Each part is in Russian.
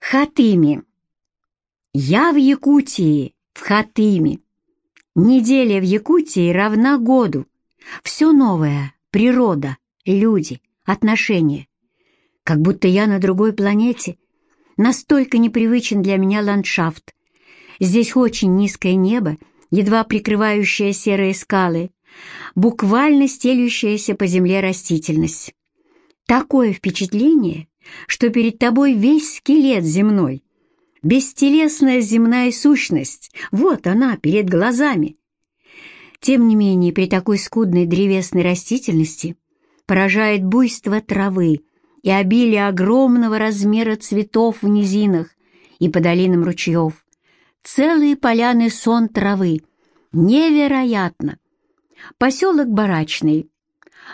Хатыми. Я в Якутии, в Хатыми. Неделя в Якутии равна году. Все новое — природа, люди, отношения. Как будто я на другой планете. Настолько непривычен для меня ландшафт. Здесь очень низкое небо, едва прикрывающее серые скалы, буквально стелющаяся по земле растительность. Такое впечатление, что перед тобой весь скелет земной. Бестелесная земная сущность, вот она, перед глазами. Тем не менее, при такой скудной древесной растительности поражает буйство травы и обилие огромного размера цветов в низинах и по долинам ручьев. Целые поляны сон травы. Невероятно! Поселок Барачный.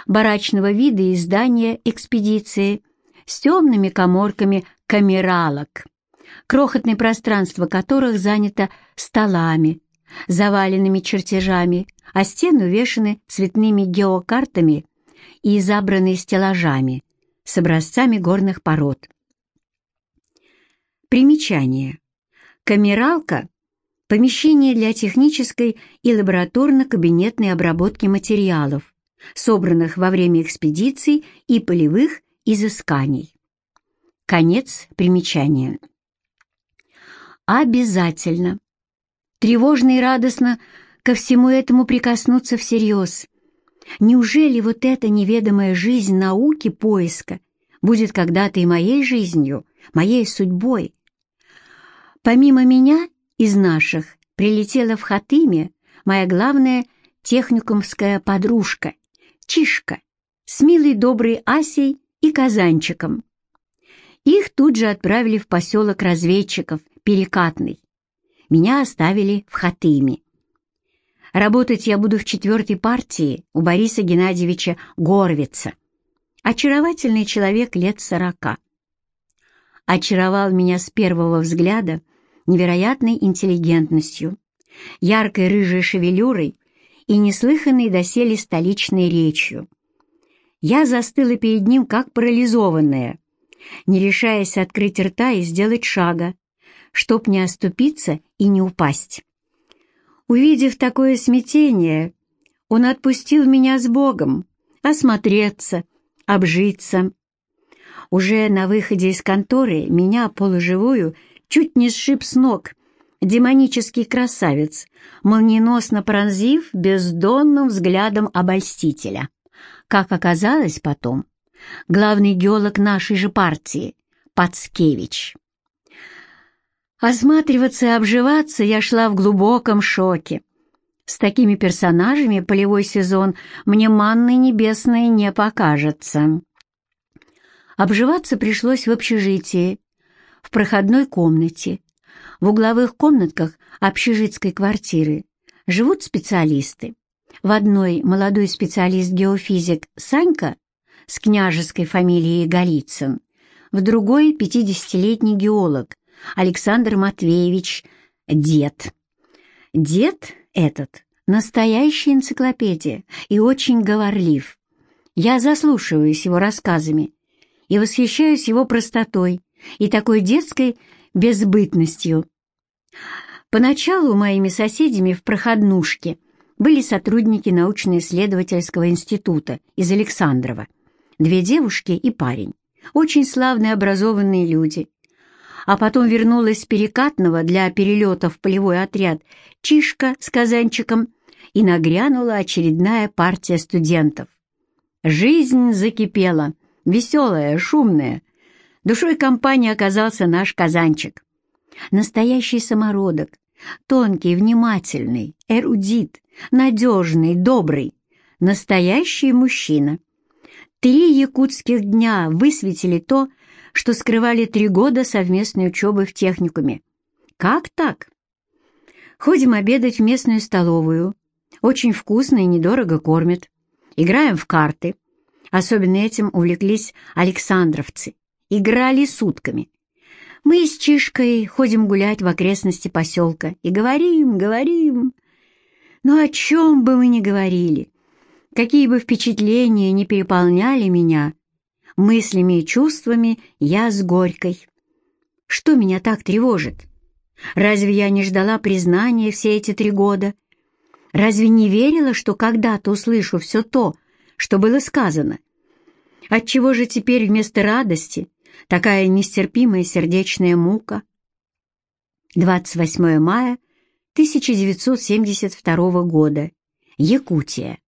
Барачного вида и здания экспедиции – с темными коморками камералок, крохотное пространство которых занято столами, заваленными чертежами, а стены увешаны цветными геокартами и забраны стеллажами с образцами горных пород. Примечание. Камералка – помещение для технической и лабораторно-кабинетной обработки материалов, собранных во время экспедиций и полевых изысканий. Конец примечания. Обязательно. Тревожно и радостно ко всему этому прикоснуться всерьез. Неужели вот эта неведомая жизнь науки поиска будет когда-то и моей жизнью, моей судьбой? Помимо меня, из наших, прилетела в Хатыме моя главная техникумская подружка, Чишка, с милой доброй Асей и Казанчиком. Их тут же отправили в поселок разведчиков Перекатный. Меня оставили в Хатыме. Работать я буду в четвертой партии у Бориса Геннадьевича Горвица. Очаровательный человек лет сорока. Очаровал меня с первого взгляда невероятной интеллигентностью, яркой рыжей шевелюрой и неслыханной доселе столичной речью. Я застыла перед ним, как парализованная, не решаясь открыть рта и сделать шага, чтоб не оступиться и не упасть. Увидев такое смятение, он отпустил меня с Богом, осмотреться, обжиться. Уже на выходе из конторы меня, полуживую, чуть не сшиб с ног демонический красавец, молниеносно пронзив бездонным взглядом обольстителя. Как оказалось потом, главный геолог нашей же партии, Пацкевич. Осматриваться и обживаться я шла в глубоком шоке. С такими персонажами полевой сезон мне манной небесной не покажется. Обживаться пришлось в общежитии, в проходной комнате. В угловых комнатках общежитской квартиры живут специалисты. В одной молодой специалист-геофизик Санька с княжеской фамилией Голицын, в другой — пятидесятилетний геолог Александр Матвеевич Дед. Дед этот — настоящая энциклопедия и очень говорлив. Я заслушиваюсь его рассказами и восхищаюсь его простотой и такой детской безбытностью. Поначалу моими соседями в проходнушке были сотрудники научно-исследовательского института из Александрова, две девушки и парень, очень славные образованные люди. А потом вернулась Перекатного для перелета в полевой отряд Чишка с Казанчиком, и нагрянула очередная партия студентов. Жизнь закипела, веселая, шумная. Душой компании оказался наш Казанчик. Настоящий самородок, тонкий, внимательный, эрудит, надежный, добрый, настоящий мужчина. Три якутских дня высветили то, что скрывали три года совместной учебы в техникуме. Как так? Ходим обедать в местную столовую. Очень вкусно и недорого кормят. Играем в карты. Особенно этим увлеклись александровцы. Играли сутками. Мы с Чишкой ходим гулять в окрестности поселка и говорим, говорим. Но о чем бы мы ни говорили, какие бы впечатления не переполняли меня, мыслями и чувствами я с Горькой. Что меня так тревожит? Разве я не ждала признания все эти три года? Разве не верила, что когда-то услышу все то, что было сказано? Отчего же теперь вместо радости такая нестерпимая сердечная мука? 28 мая 1972 года. Якутия.